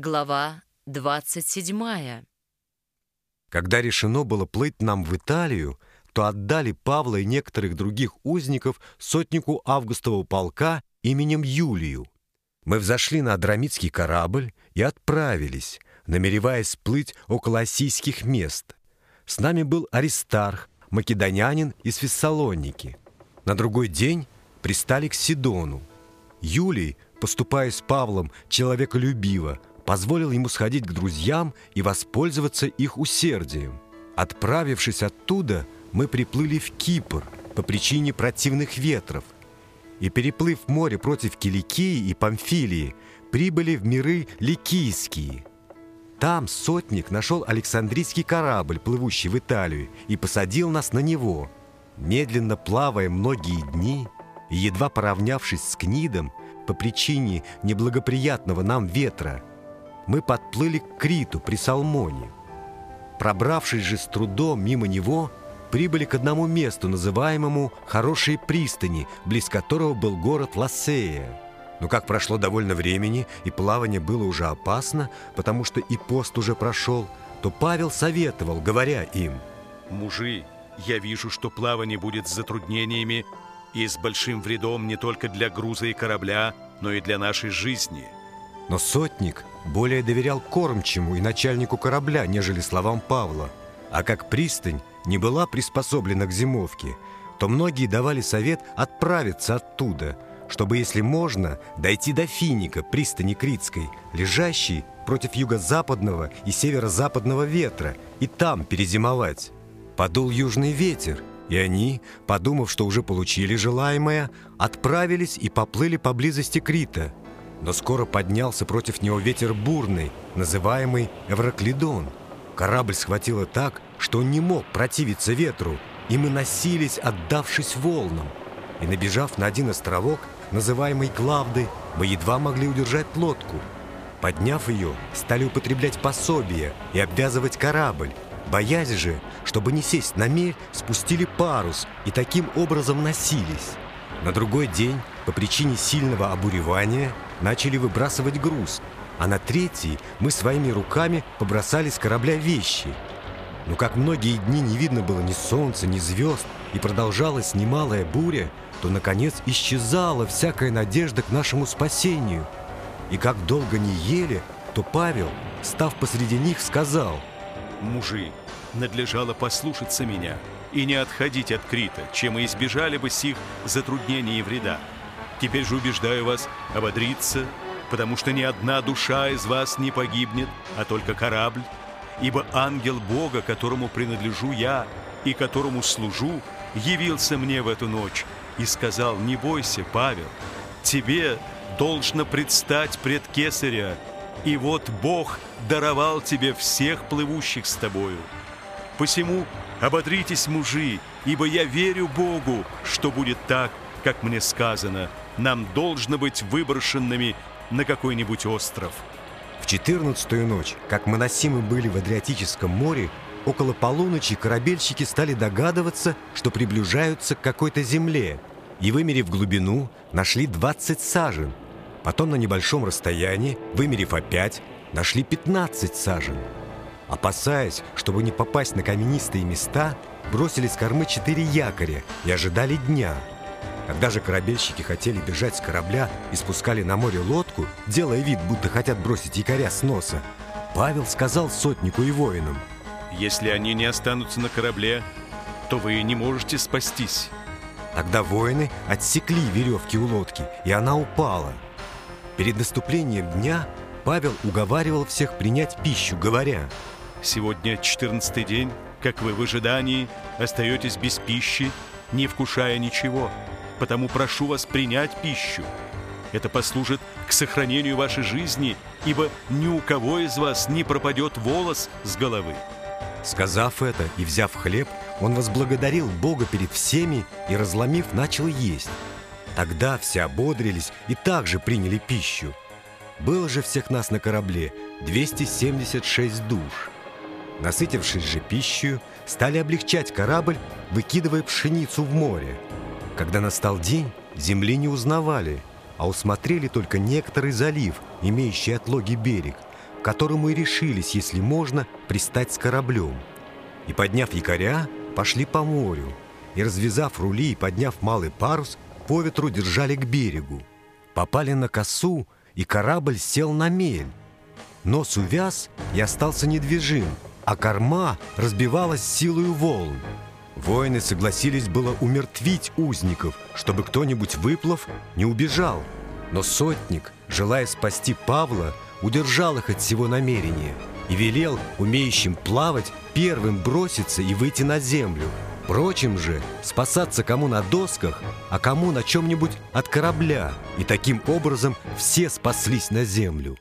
Глава 27. Когда решено было плыть нам в Италию, то отдали Павла и некоторых других узников сотнику августового полка именем Юлию. Мы взошли на Адрамитский корабль и отправились, намереваясь плыть около осийских мест. С нами был Аристарх, македонянин из Фессалоники. На другой день пристали к Сидону. Юлий, поступая с Павлом человеколюбиво, позволил ему сходить к друзьям и воспользоваться их усердием. Отправившись оттуда, мы приплыли в Кипр по причине противных ветров и, переплыв море против Киликии и Памфилии, прибыли в миры Ликийские. Там сотник нашел Александрийский корабль, плывущий в Италию, и посадил нас на него. Медленно плавая многие дни, едва поравнявшись с Книдом, по причине неблагоприятного нам ветра, мы подплыли к Криту при Салмоне. Пробравшись же с трудом мимо него, прибыли к одному месту, называемому «Хорошие пристани», близ которого был город Лассея. Но как прошло довольно времени, и плавание было уже опасно, потому что и пост уже прошел, то Павел советовал, говоря им, «Мужи, я вижу, что плавание будет с затруднениями и с большим вредом не только для груза и корабля, но и для нашей жизни». Но сотник более доверял кормчему и начальнику корабля, нежели словам Павла. А как пристань не была приспособлена к зимовке, то многие давали совет отправиться оттуда, чтобы, если можно, дойти до Финика, пристани Критской, лежащей против юго-западного и северо-западного ветра, и там перезимовать. Подул южный ветер, и они, подумав, что уже получили желаемое, отправились и поплыли поблизости Крита – но скоро поднялся против него ветер бурный, называемый Эвроклидон. Корабль схватило так, что он не мог противиться ветру, и мы носились, отдавшись волнам. И набежав на один островок, называемый Клавды, мы едва могли удержать лодку. Подняв ее, стали употреблять пособие и обвязывать корабль. Боясь же, чтобы не сесть на мель, спустили парус и таким образом носились. На другой день, по причине сильного обуревания, начали выбрасывать груз, а на третий мы своими руками побросали с корабля вещи. Но как многие дни не видно было ни солнца, ни звезд, и продолжалась немалая буря, то, наконец, исчезала всякая надежда к нашему спасению. И как долго не ели, то Павел, став посреди них, сказал, «Мужи, надлежало послушаться меня и не отходить от Крита, чем мы избежали бы сих затруднений и вреда. Теперь же убеждаю вас ободриться, потому что ни одна душа из вас не погибнет, а только корабль. Ибо ангел Бога, которому принадлежу я и которому служу, явился мне в эту ночь и сказал, не бойся, Павел, тебе должно предстать пред Кесаря, и вот Бог даровал тебе всех плывущих с тобою. Посему ободритесь, мужи, ибо я верю Богу, что будет так, как мне сказано, нам должно быть выброшенными на какой-нибудь остров. В четырнадцатую ночь, как мы носимы были в Адриатическом море, около полуночи корабельщики стали догадываться, что приближаются к какой-то земле, и, вымерив глубину, нашли 20 сажен. Потом на небольшом расстоянии, вымерив опять, нашли 15 сажен. Опасаясь, чтобы не попасть на каменистые места, бросили с кормы четыре якоря и ожидали дня – когда же корабельщики хотели бежать с корабля и спускали на море лодку, делая вид, будто хотят бросить якоря с носа, Павел сказал сотнику и воинам, «Если они не останутся на корабле, то вы не можете спастись». Тогда воины отсекли веревки у лодки, и она упала. Перед наступлением дня Павел уговаривал всех принять пищу, говоря, «Сегодня четырнадцатый день, как вы в ожидании остаетесь без пищи, не вкушая ничего» потому прошу вас принять пищу. Это послужит к сохранению вашей жизни, ибо ни у кого из вас не пропадет волос с головы». Сказав это и взяв хлеб, он возблагодарил Бога перед всеми и, разломив, начал есть. Тогда все ободрились и также приняли пищу. Было же всех нас на корабле 276 душ. Насытившись же пищей, стали облегчать корабль, выкидывая пшеницу в море – когда настал день, земли не узнавали, а усмотрели только некоторый залив, имеющий отлоги берег, которому и решились, если можно, пристать с кораблем. И, подняв якоря, пошли по морю, и, развязав рули и подняв малый парус, по ветру держали к берегу. Попали на косу, и корабль сел на мель. Нос увяз и остался недвижим, а корма разбивалась силою волн. Воины согласились было умертвить узников, чтобы кто-нибудь, выплыв, не убежал. Но сотник, желая спасти Павла, удержал их от всего намерения и велел умеющим плавать первым броситься и выйти на землю. Прочим же спасаться кому на досках, а кому на чем-нибудь от корабля. И таким образом все спаслись на землю.